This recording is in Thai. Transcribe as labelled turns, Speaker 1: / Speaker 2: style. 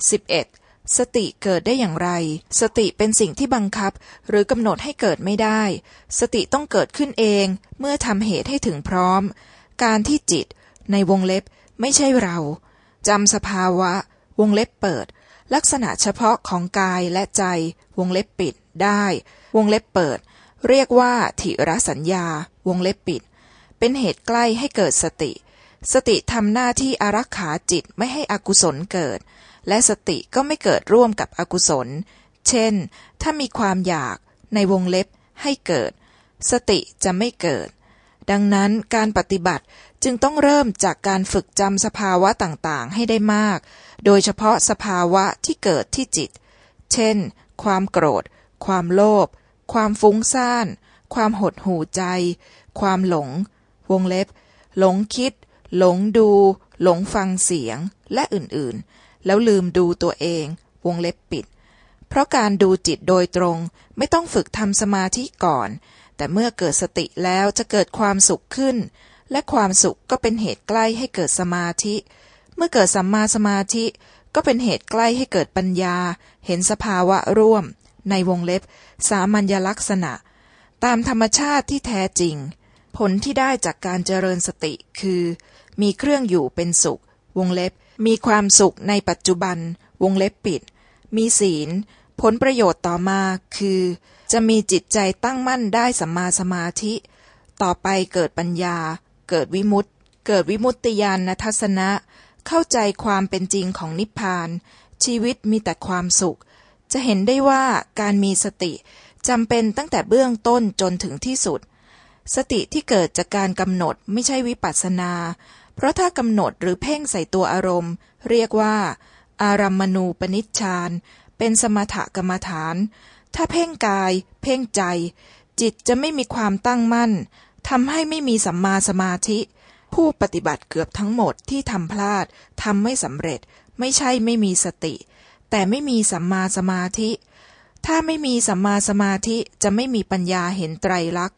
Speaker 1: 11. สติเกิดได้อย่างไร สติเป็นสิ่งที่บังคับ หรือกำหนดให้เกิดไม่ได้ สติต้องเกิดขึ้นเองเมื่อทำเหตุให้ถึงพร้อม การที่จิต ในวงเล็บไม่ใช่เราจำสภาวะ วงเล็บเปิด ลักษณะเฉพาะของกายและใจ วงเล็บปิดได้ วงเล็บเปิด เรียกว่าถิรสัญญา วงเล็บปิด เป็นเหตุใกล้ให้เกิดสติ สติทำหน้าที่อารักขาจิตไม่ให้อกุศลเกิด และสติก็ไม่เกิดร่วมกับอกุศล เช่น ถ้ามีความอยากในวงเล็บให้เกิด สติจะไม่เกิด ดังนั้นการปฏิบัติจึงต้องเริ่มจากการฝึกจำสภาวะต่างๆ ให้ได้มาก โดยเฉพาะสภาวะที่เกิดที่จิต เช่น ความโกรธ ความโลภ ความฟุ้งซ่าน ความหดหู่ใจ ความหลง วงเล็บ หลงคิด หลงดู หลงฟังเสียงและอื่นๆ แล้วลืมดูตัวเอง วงเล็บปิด เพราะการดูจิตโดยตรงไม่ต้องฝึกทำสมาธิก่อน แต่เมื่อเกิดสติแล้วจะเกิดความสุขขึ้น และความสุขก็เป็นเหตุใกล้ให้เกิดสมาธิ เมื่อเกิดสัมมาสมาธิก็เป็นเหตุใกล้ให้เกิดปัญญา เห็นสภาวะร่วม ในวงเล็บ สามัญลักษณะ ตามธรรมชาติที่แท้จริง ผลที่ได้จากการเจริญสติคือ มีเครื่องอยู่เป็นสุข วงเล็บ มีความสุขในปัจจุบัน วงเล็บปิด มีศีล ผลประโยชน์ต่อมาคือ จะมีจิตใจตั้งมั่นได้สัมมาสมาธิ ต่อไปเกิดปัญญา เกิดวิมุตติ เกิดวิมุตติญาณทัศนะ เข้าใจความเป็นจริงของนิพพาน ชีวิตมีแต่ความสุข จะเห็นได้ว่าการมีสติจำเป็นตั้งแต่เบื้องต้นจนถึงที่สุด สติที่เกิดจากการกำหนดไม่ใช่วิปัสสนา เพราะถ้ากำหนดหรือเพ่งใส่ตัวอารมณ์ เรียกว่า อารัมมณูปนิชฌานเป็นสมถกรรมฐาน ถ้าเพ่งกาย เพ่งใจ จิตจะไม่มีความตั้งมั่นทำให้ไม่มีสัมมาสมาธิ ผู้ปฏิบัติเกือบทั้งหมดที่ทำพลาดทำไม่สำเร็จ ไม่ใช่ไม่มีสติ แต่ไม่มีสัมมาสมาธิ ถ้าไม่มีสัมมาสมาธิจะไม่มีปัญญาเห็นไตรลักษณ